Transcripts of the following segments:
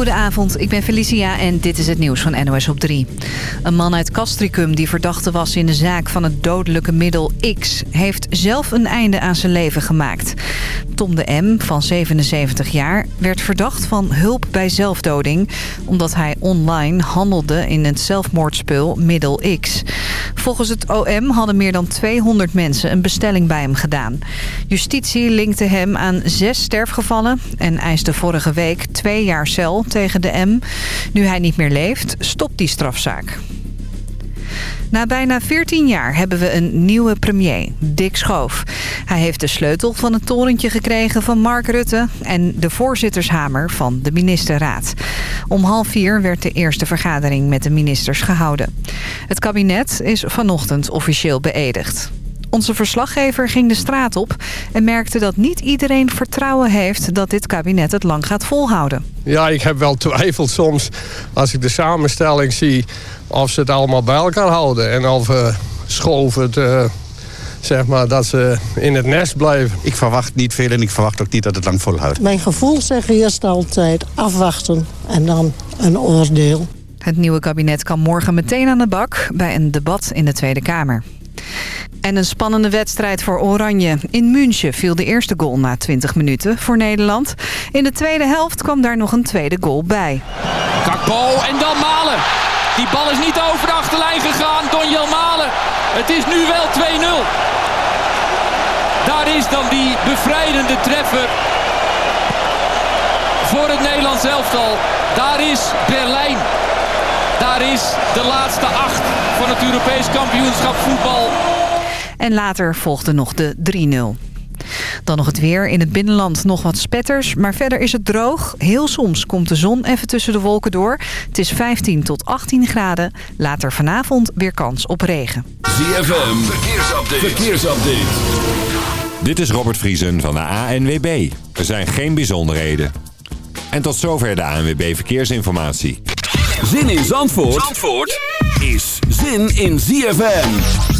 Goedenavond, ik ben Felicia en dit is het nieuws van NOS op 3. Een man uit Castricum die verdachte was in de zaak van het dodelijke middel X... heeft zelf een einde aan zijn leven gemaakt. Tom de M, van 77 jaar, werd verdacht van hulp bij zelfdoding... omdat hij online handelde in het zelfmoordspul middel X. Volgens het OM hadden meer dan 200 mensen een bestelling bij hem gedaan. Justitie linkte hem aan zes sterfgevallen en eiste vorige week twee jaar cel tegen de M. Nu hij niet meer leeft, stopt die strafzaak. Na bijna 14 jaar hebben we een nieuwe premier, Dick Schoof. Hij heeft de sleutel van het torentje gekregen van Mark Rutte... en de voorzittershamer van de ministerraad. Om half vier werd de eerste vergadering met de ministers gehouden. Het kabinet is vanochtend officieel beëdigd. Onze verslaggever ging de straat op en merkte dat niet iedereen vertrouwen heeft dat dit kabinet het lang gaat volhouden. Ja, ik heb wel twijfeld soms als ik de samenstelling zie of ze het allemaal bij elkaar houden. En of uh, Schoof het, uh, zeg maar, dat ze in het nest blijven. Ik verwacht niet veel en ik verwacht ook niet dat het lang volhoudt. Mijn gevoel zegt eerst altijd afwachten en dan een oordeel. Het nieuwe kabinet kan morgen meteen aan de bak bij een debat in de Tweede Kamer. En een spannende wedstrijd voor Oranje. In München viel de eerste goal na 20 minuten voor Nederland. In de tweede helft kwam daar nog een tweede goal bij. Kakpo en dan Malen. Die bal is niet over de achterlijn gegaan. Donjel Malen. Het is nu wel 2-0. Daar is dan die bevrijdende treffer voor het Nederlands elftal. Daar is Berlijn. Daar is de laatste acht van het Europees kampioenschap voetbal. En later volgde nog de 3-0. Dan nog het weer. In het binnenland nog wat spetters. Maar verder is het droog. Heel soms komt de zon even tussen de wolken door. Het is 15 tot 18 graden. Later vanavond weer kans op regen. ZFM. Verkeersupdate. Verkeersupdate. Dit is Robert Vriesen van de ANWB. Er zijn geen bijzonderheden. En tot zover de ANWB Verkeersinformatie. Zin in Zandvoort, Zandvoort? is zin in ZFM.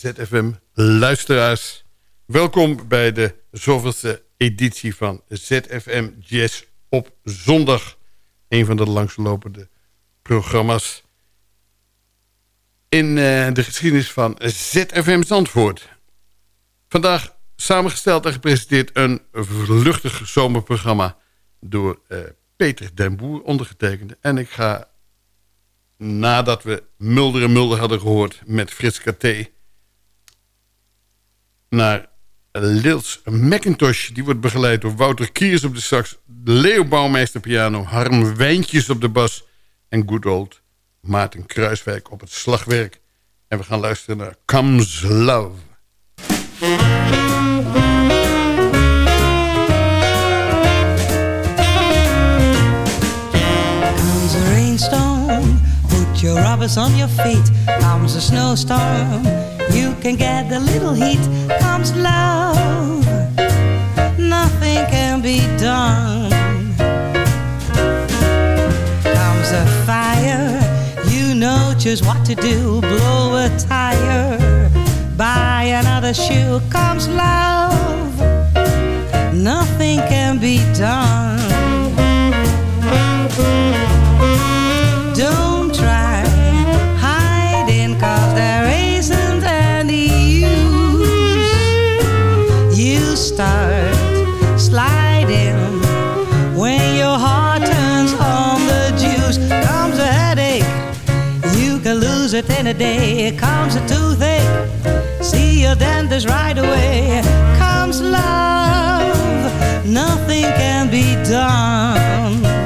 Goedemorgen ZFM luisteraars. Welkom bij de zoveelste editie van ZFM Jazz op zondag. Een van de langslopende programma's in eh, de geschiedenis van ZFM Zandvoort. Vandaag samengesteld en gepresenteerd een luchtig zomerprogramma door eh, Peter den Boer ondergetekende. En ik ga nadat we Mulder en Mulder hadden gehoord met Frits Katé... naar Lils McIntosh. Die wordt begeleid door Wouter Kiers op de sax... Leo Bouwmeester piano, Harm Wijntjes op de bas... en good old Maarten Kruiswijk op het slagwerk. En we gaan luisteren naar Comes Love. Your rubbers on your feet. Comes a snowstorm, can get a little heat. Comes love, nothing can be done. Comes a fire, you know just what to do. Blow a tire, buy another shoe. Comes love, nothing can be done. Can lose it in a day. Comes a toothache, see your dentist right away. Comes love, nothing can be done.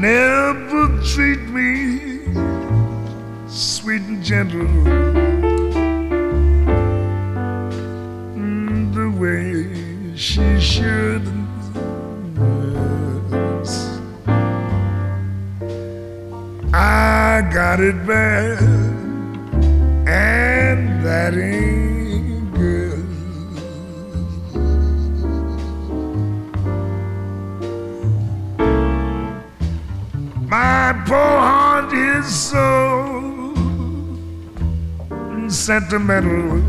Never treat me sweet and gentle mm, the way she should. I got it bad, sentimental,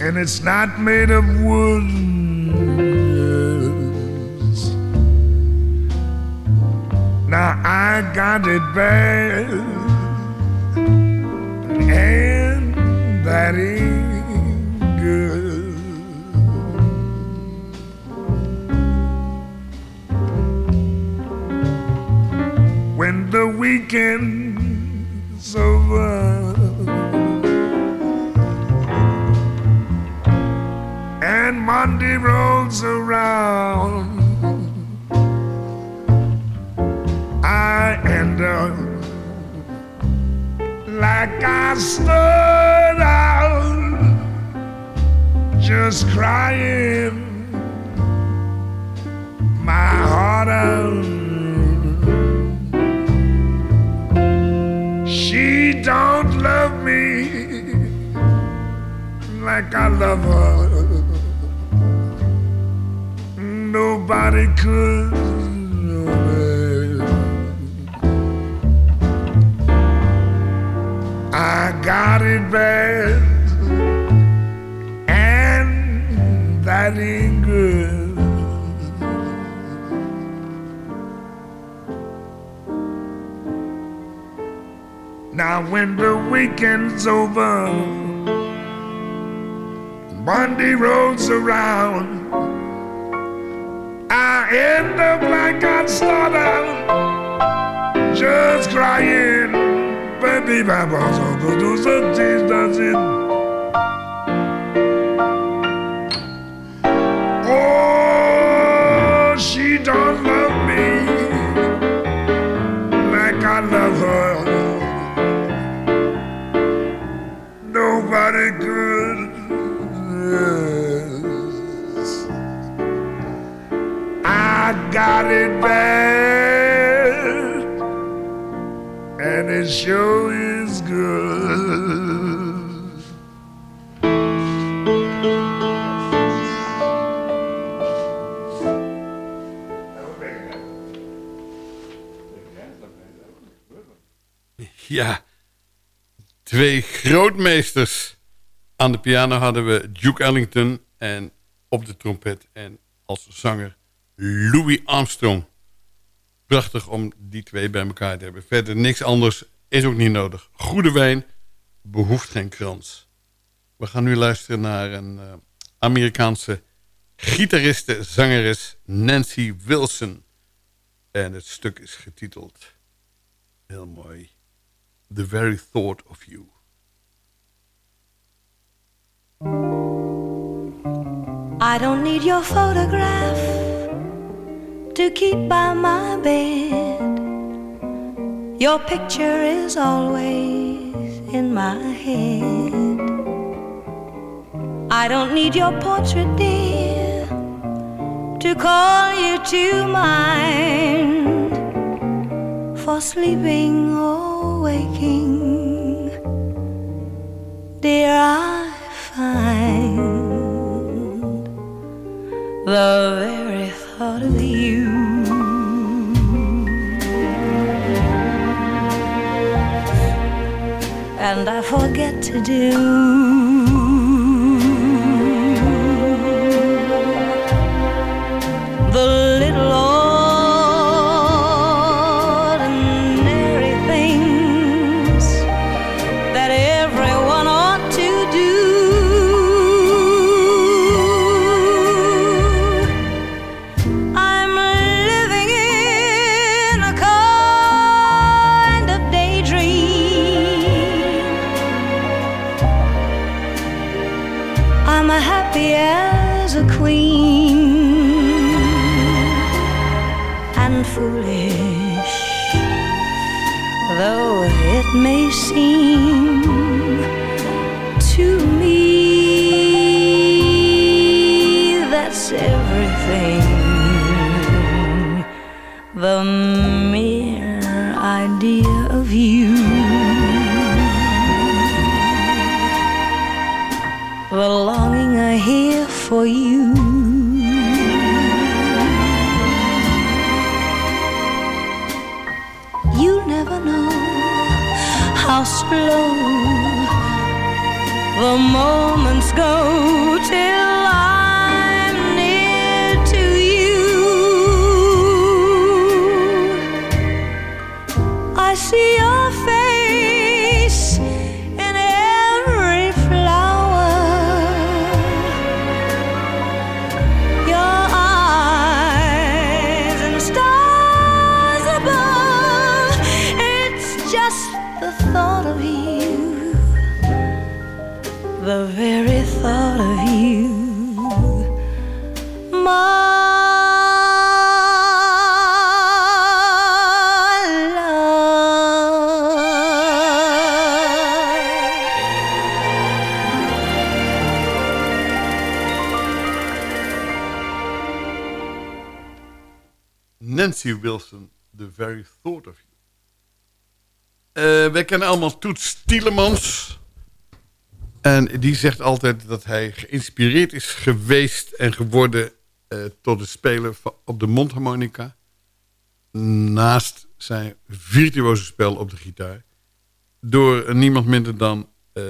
and it's not made of wood. Now I got it bad, and that ain't Rolls around, I end up like I stood out, just crying my heart out. She don't love me like I love her. Bad, and that ain't good. Now when the weekend's over, Monday rolls around, I end up like I start out, just crying, Oh, she don't love me like I love her. Nobody could. Yes. I got it back. Sure is good. Ja, twee grootmeesters. Aan de piano hadden we Duke Ellington en op de trompet en als zanger Louis Armstrong. Prachtig om die twee bij elkaar te hebben. Verder niks anders is ook niet nodig. Goede wijn, behoeft geen krans. We gaan nu luisteren naar een eh, Amerikaanse gitariste, zangeres Nancy Wilson. En het stuk is getiteld, heel mooi, The Very Thought of You. I don't need your photograph to keep by my bed. Your picture is always in my head. I don't need your portrait, dear, to call you to mind for sleeping or waking. Dear, I find the very thought of you. And I forget to do the moments go till Wilson, The Very Thought of You. Eh wij kennen allemaal Toets Tielemans. En die zegt altijd dat hij geïnspireerd is geweest en geworden eh, tot het spelen op de mondharmonica. Naast zijn virtuoze spel op de gitaar. Door niemand minder dan eh,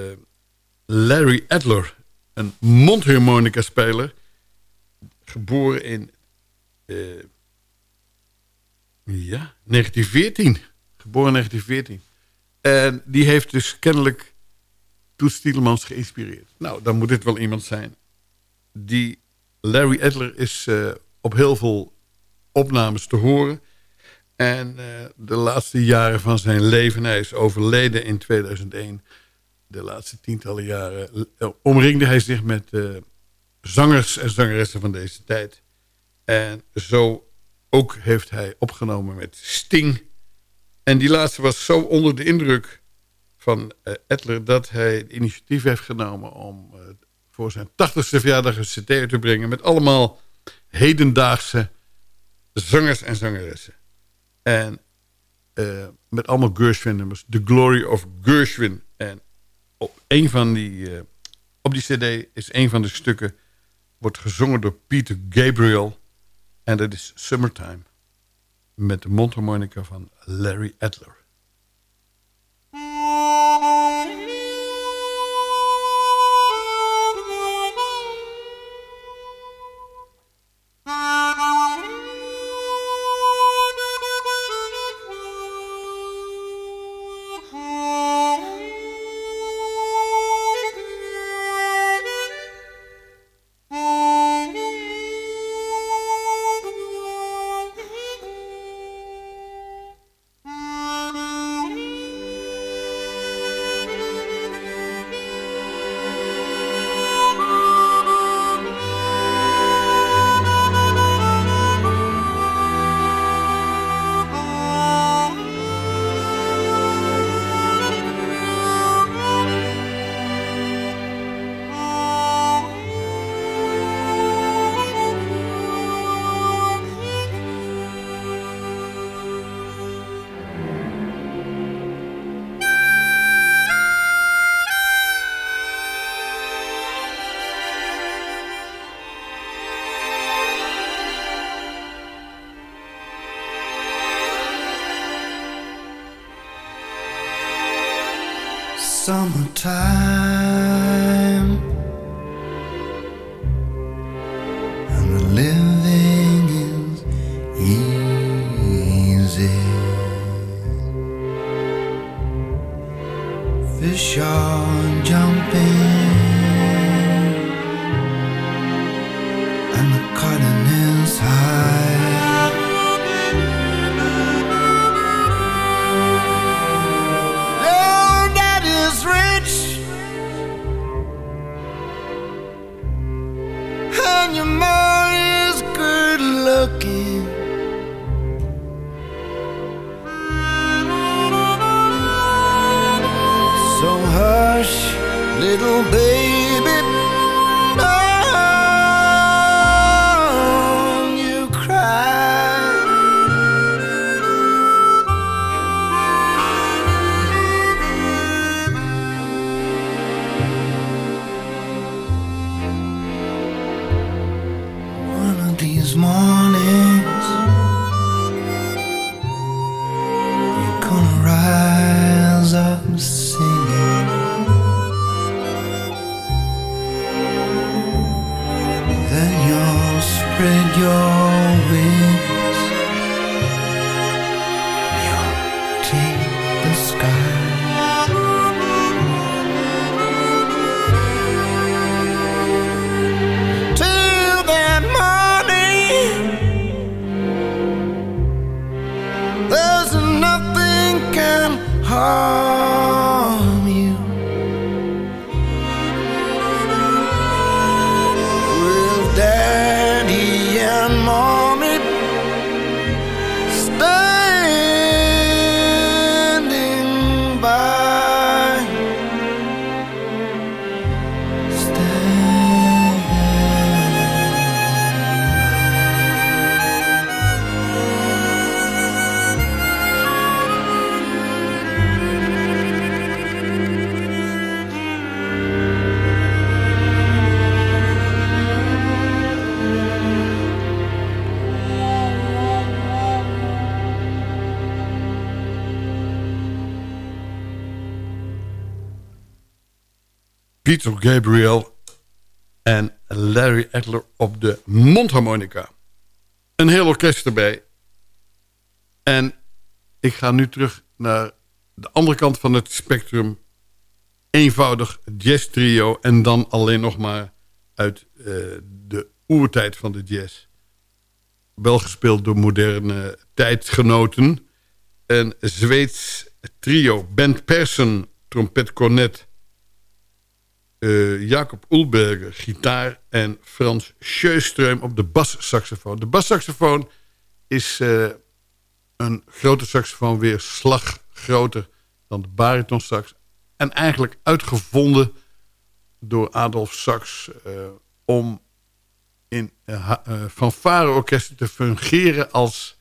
Larry Adler, een mondharmonica speler. Geboren in ja, 1914. Geboren in 1914. En die heeft dus kennelijk Toets Tielemans geïnspireerd. Nou, dan moet dit wel iemand zijn. Die Larry Adler is eh, op heel veel opnames te horen. En eh, de laatste jaren van zijn leven, hij is overleden in 2001. De laatste tientallen jaren eh, omringde hij zich met zangers en zangeressen van deze tijd. En zo ook heeft hij opgenomen met Sting. En die laatste was zo onder de indruk van eh, Edler... dat hij het initiatief heeft genomen om eh, voor zijn 80ste verjaardag een cd te brengen... met allemaal hedendaagse zangers en zangeressen. En eh, met allemaal Gershwin-nummers. The Glory of Gershwin. En op, een van die, op die cd is een van de stukken... wordt gezongen door Peter Gabriel... En dat is Summertime. Met de mondharmonica van Larry Adler. Peter Gabriel en Larry Adler op de mondharmonica. Een heel orkest erbij. En ik ga nu terug naar de andere kant van het spectrum. Eenvoudig jazz trio en dan alleen nog maar uit eh, de oertijd van de jazz. Wel gespeeld door moderne tijdgenoten. Een Zweeds trio. Ben Persson, trompet, cornet. Eh, Jacob Ulberger, gitaar. En Frans Sjöström op de bassaxofoon. De bassaxofoon is eh, een grote saxofoon weer slag groter dan de baritonsax. En eigenlijk uitgevonden door Adolf Sax eh, om in uh, fanfareorkesten te fungeren als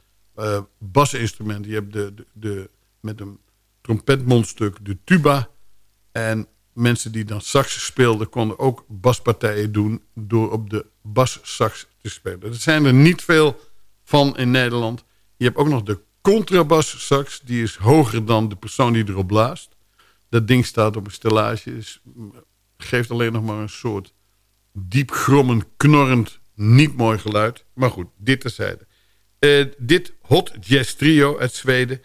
basinstrument. Je hebt de, de, de, met een trompetmondstuk de tuba. En mensen die dan sax speelden konden ook baspartijen doen door op de bassax te spelen. Er zijn er niet veel van in Nederland. Je hebt ook nog de contrabassax. Die is hoger dan de persoon die erop blaast. Dat ding staat op een stellage. Geeft alleen nog maar een soort diep grommend, knorrend, niet mooi geluid. Maar goed, dit terzijde. Eh dit Hot Jazz Trio uit Zweden...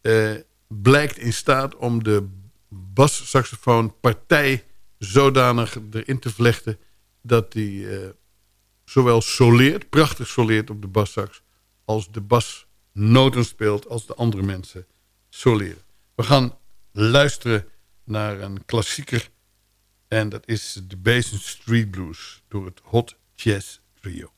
eh, blijkt in staat om de bassaxofoon partij zodanig erin te vlechten... dat die eh, zowel soleert, prachtig soleert op de bassax... als de basnoten speelt als de andere mensen soleren. We gaan luisteren naar een klassieker... en dat is de Basin Street Blues door het Hot Jazz Trio.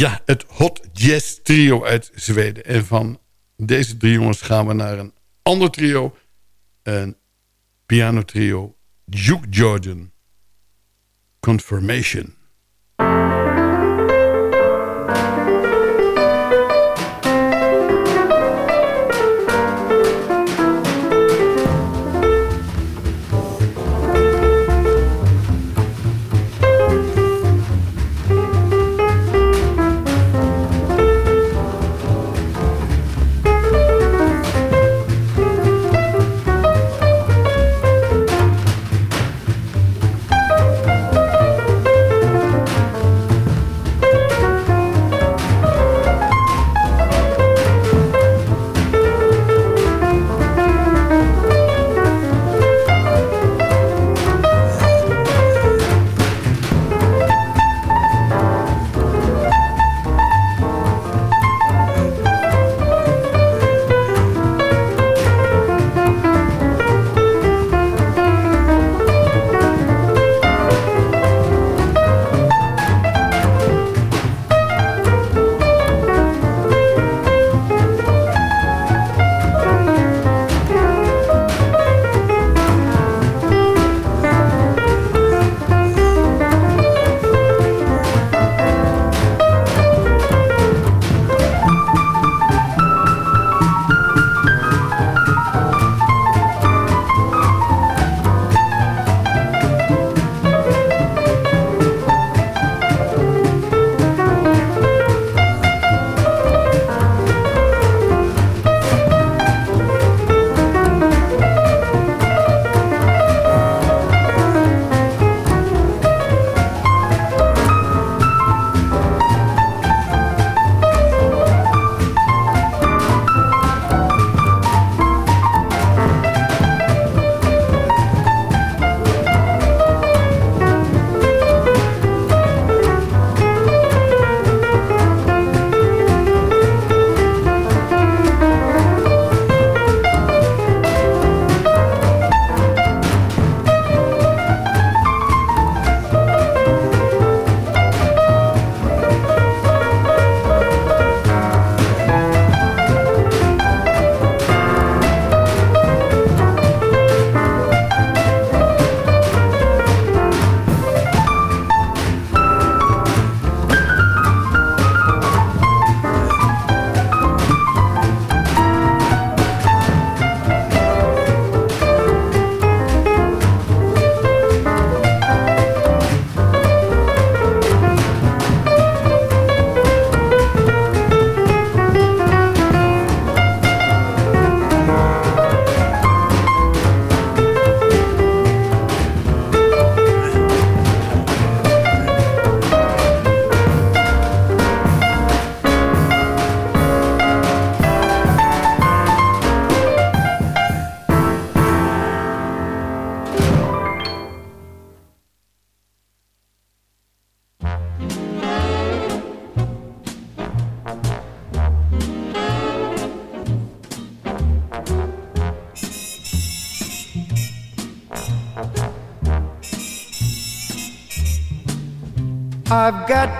Ja, het Hot Jazz Trio uit Zweden. En van deze drie jongens gaan we naar een ander trio. Een pianotrio. Duke Jordan. Confirmation.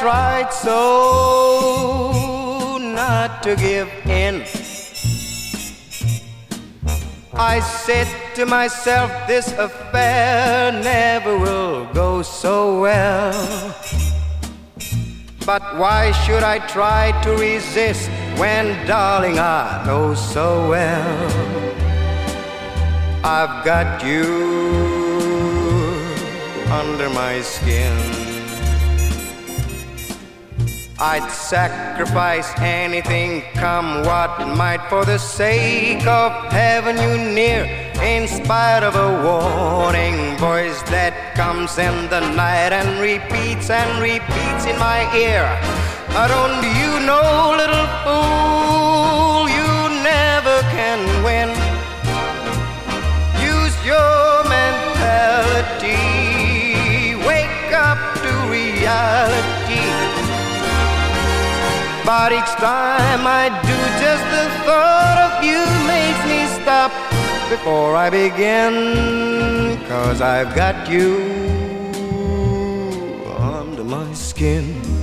Tried so not to give in. I said to myself, this affair never will go so well. But why should I try to resist when, darling, I know so well I've got you under my skin? I'd sacrifice anything, come what might, for the sake of having you near. In spite of a warning voice that comes in the night and repeats and repeats in my ear. Uh, Don't you know, little fool, But each time I do, just the thought of you makes me stop before I begin. Cause I've got you under my skin.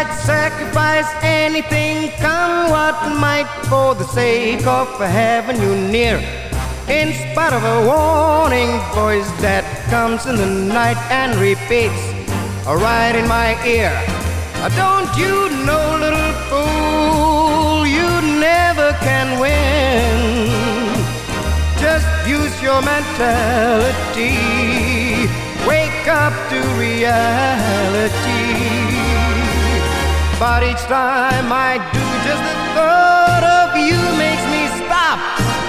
I'd sacrifice anything, come what might, for the sake of having you near. In spite of a warning voice that comes in the night and repeats, right in my ear. Uh, Don't you know, little fool, you never can win. Just use your mentality. Wake up to reality. But each time I do, just the thought of you makes me stop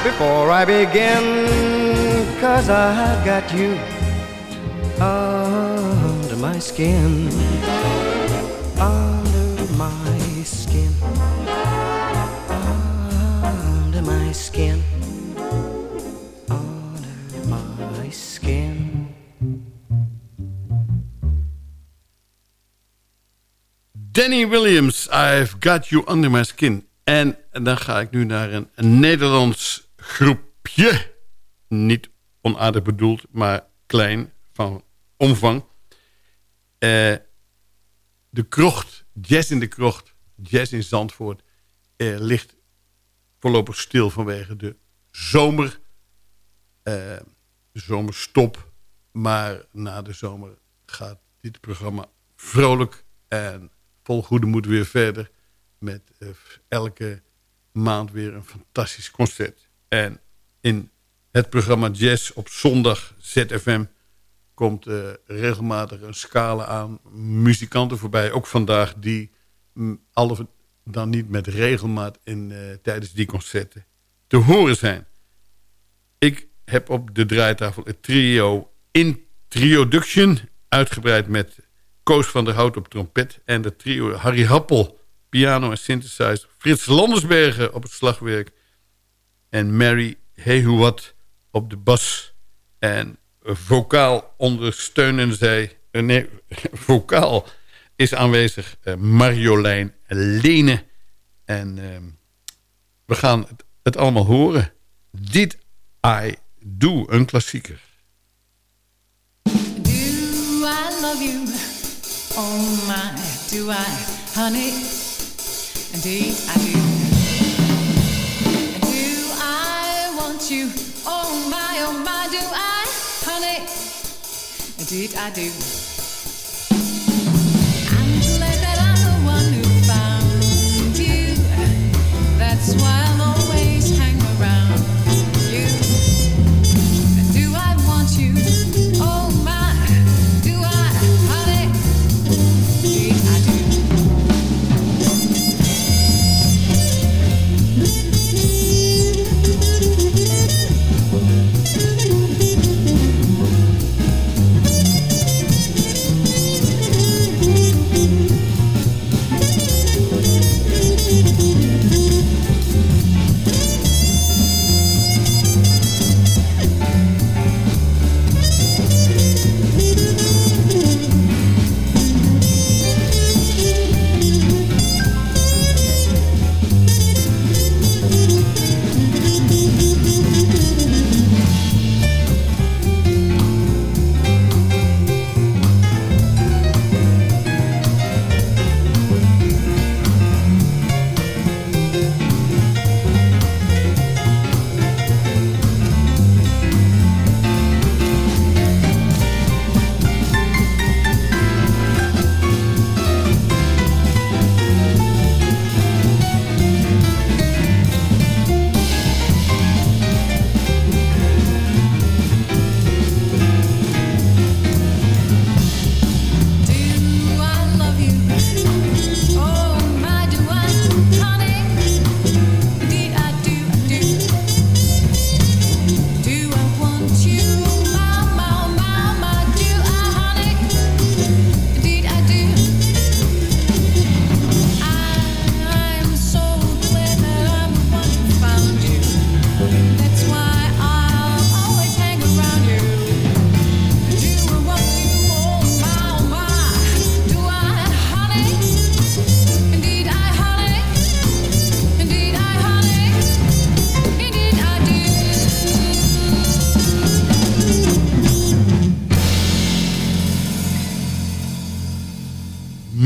before I begin. Cause I've got you under my skin. Under my skin. Danny Williams, I've Got You Under My Skin. En dan ga ik nu naar een, Nederlands groepje. Niet onaardig bedoeld, maar klein van omvang. Eh, de krocht, jazz in de krocht, jazz in Zandvoort... eh, ligt voorlopig stil vanwege de zomer. eh, zomerstop. Maar na de zomer gaat dit programma vrolijk en goede moed weer verder. Met eh, elke maand weer een fantastisch concert. En in het programma Jazz op zondag ZFM komt eh, regelmatig een scala aan muzikanten voorbij. Ook vandaag die mm, alle dan niet met regelmaat in, eh, tijdens die concerten te horen zijn. Ik heb op de draaitafel het trio Introduction uitgebreid met Koos van der Hout op trompet... en de trio Harry Happel, piano en synthesizer... Frits Landersbergen op het slagwerk... en Mary Hehuwat op de bas. En vocaal ondersteunen zij... eh, nee, vocaal is aanwezig eh, Marjolein Lene. En ehm, we gaan het, allemaal horen. Did I Do, een klassieker. Do I love you? Oh my, do I, honey? Indeed I do. Do I want you? Oh my, oh my, do I, honey? Indeed I do.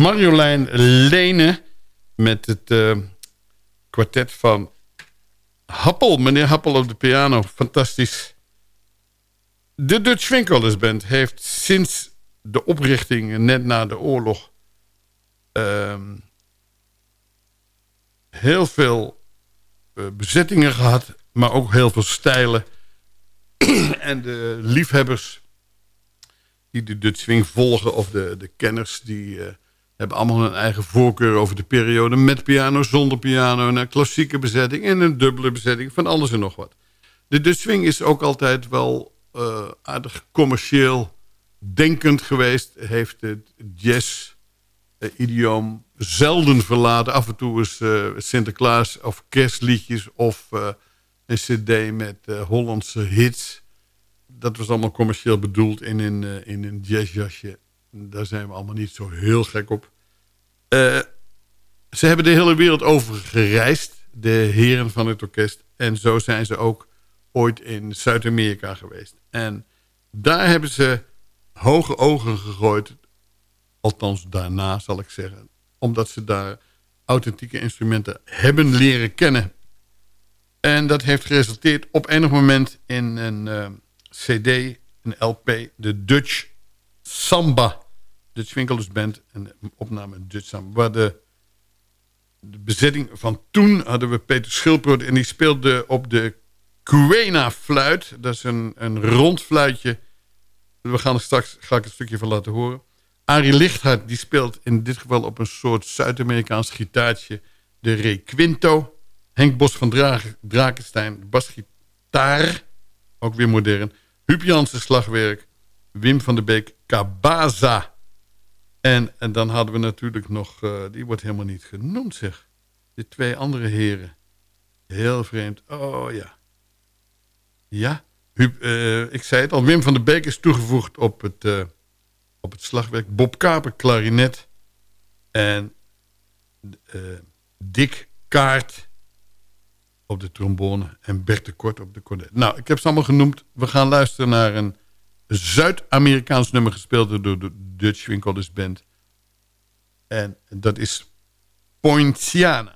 Marjolein Lene met het uh, kwartet van Happel. Meneer Happel op de piano, fantastisch. De Dutch Winkelers Band heeft sinds de oprichting net na de oorlog... Uh, heel veel uh, bezettingen gehad, maar ook heel veel stijlen. en de liefhebbers die de Dutch Swing volgen... of de, de kenners die uh, hebben allemaal hun eigen voorkeur... over de periode met piano, zonder piano... een klassieke bezetting en een dubbele bezetting... van alles en nog wat. De Swing is ook altijd wel uh, aardig commercieel denkend geweest. Heeft het jazz-idioom zelden verlaten. Af en toe is uh, Sinterklaas of kerstliedjes... of een cd met Hollandse hits dat was allemaal commercieel bedoeld in een, in een jazzjasje. Daar zijn we allemaal niet zo heel gek op. Uh, ze hebben de hele wereld over gereisd, de heren van het orkest. En zo zijn ze ook ooit in Zuid-Amerika geweest. En daar hebben ze hoge ogen gegooid. Althans daarna zal ik zeggen. Omdat ze daar authentieke instrumenten hebben leren kennen. En dat heeft geresulteerd op enig moment in een... Uh, cd, een LP, de Dutch Samba. Dutch Winkelers Band, een opname Dutch. Waar de, de bezetting van toen hadden we Peter Schilproot... en die speelde op de Cuena fluit. Dat is een, een rond fluitje. We gaan er straks ga ik een stukje van laten horen. Arie Lichthart die speelt in dit geval op een soort Zuid-Amerikaans gitaartje... de Requinto. Henk Bos van Drakenstein, basgitaar, ook weer modern. Huub slagwerk. Wim van der Beek Kabaza. En, en dan hadden we natuurlijk nog... Uh, die wordt helemaal niet genoemd, zeg. De twee andere heren. Heel vreemd. Oh, ja. Ja. Uh, ik zei het al. Wim van der Beek is toegevoegd op het, uh, op het slagwerk. Bob Kaper, klarinet. En Dick Kaart op de trombone en Bert de Kort op de cornet. Nou, ik heb ze allemaal genoemd. We gaan luisteren naar een Zuid-Amerikaans nummer gespeeld door de Dutch Winkelers Band. En dat is Poinciana.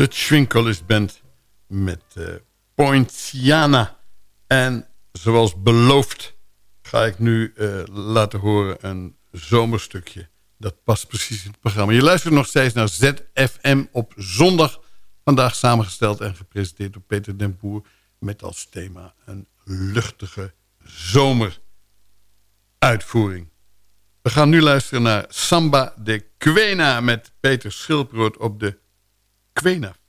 De Swing Band met uh. En zoals beloofd ga ik nu uh, laten horen een zomerstukje. Dat past precies in het programma. Je luistert nog steeds naar ZFM op zondag. Vandaag samengesteld en gepresenteerd door Peter den Boer... met als thema een luchtige zomeruitvoering. We gaan nu luisteren naar Samba de Quena... met Peter Schilproot op de Quena.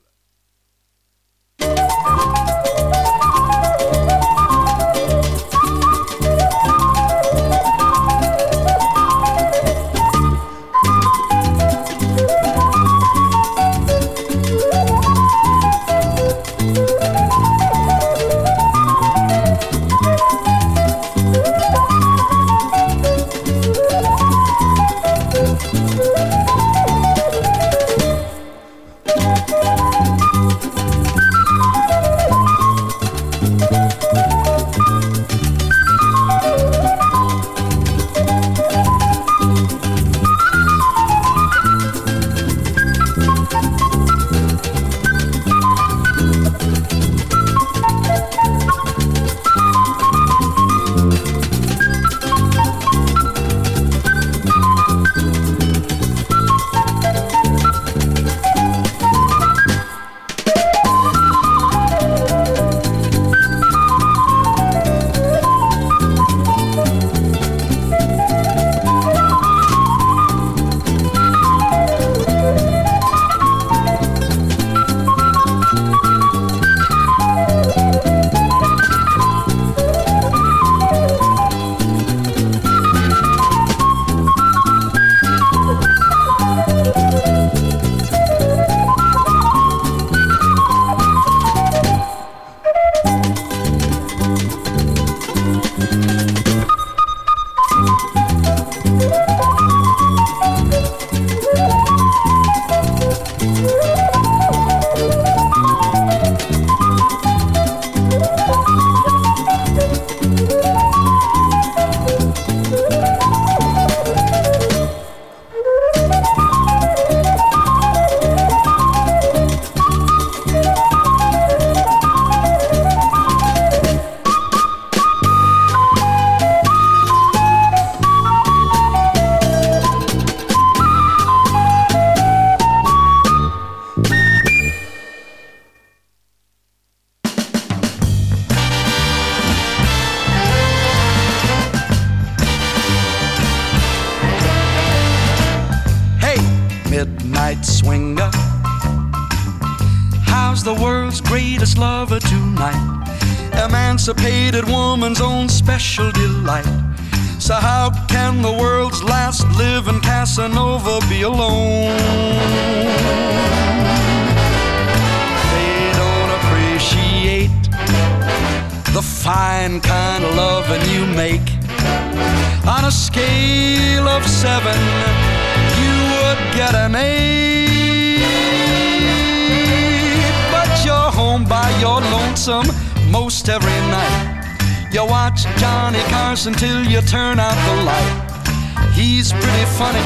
Until you turn out the light. He's pretty funny,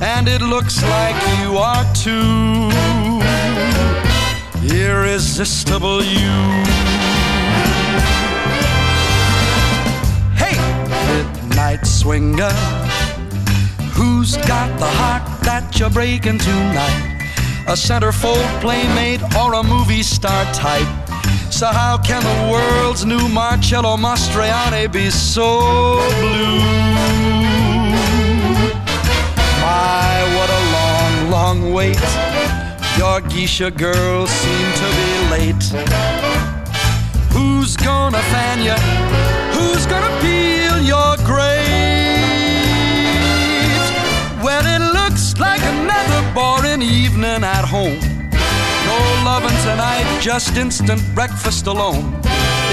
and it looks like you are too. Irresistible, you. Hey, midnight swinger, who's got the heart that you're breaking tonight? A centerfold playmate or a movie star type? So how can the world's new Marcello Mastroianni be so blue? My, what a long, long wait. Your geisha girls seem to be late. Who's gonna fan you? Who's gonna peel your grapes? Well, it looks like another boring evening at home no loving tonight, just instant breakfast alone.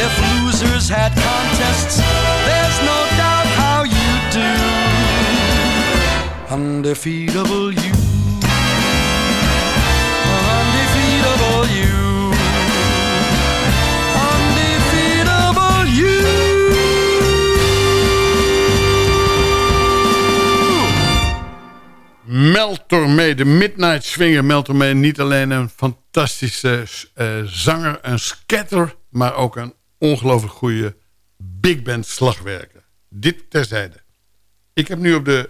If losers had contests, there's no doubt how you do. Undefeatable you. Undefeatable you. Mel Mel Tormé, de Midnight Swinger. Mel Tormé, niet alleen een fantastische eh, zanger, een scatter... maar ook een ongelooflijk goede big band slagwerker. Dit terzijde. Ik heb nu op de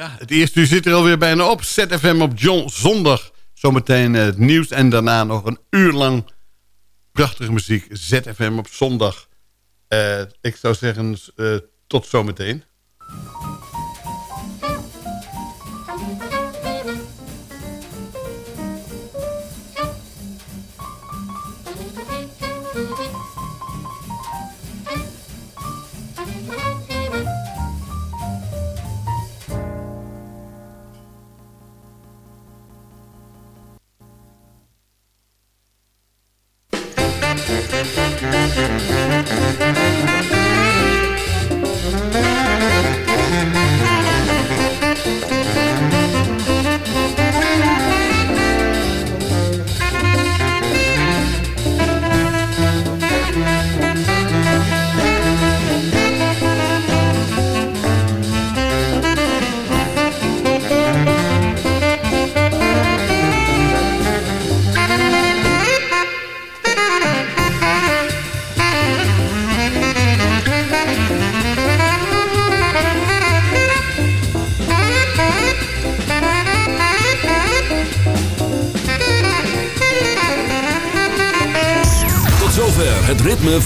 Ja, het eerste uur zit er alweer bijna op. ZFM op John zondag. Zometeen eh, het nieuws en daarna nog een uur lang prachtige muziek. ZFM op zondag. Eh, ik zou zeggen, eh, tot zometeen.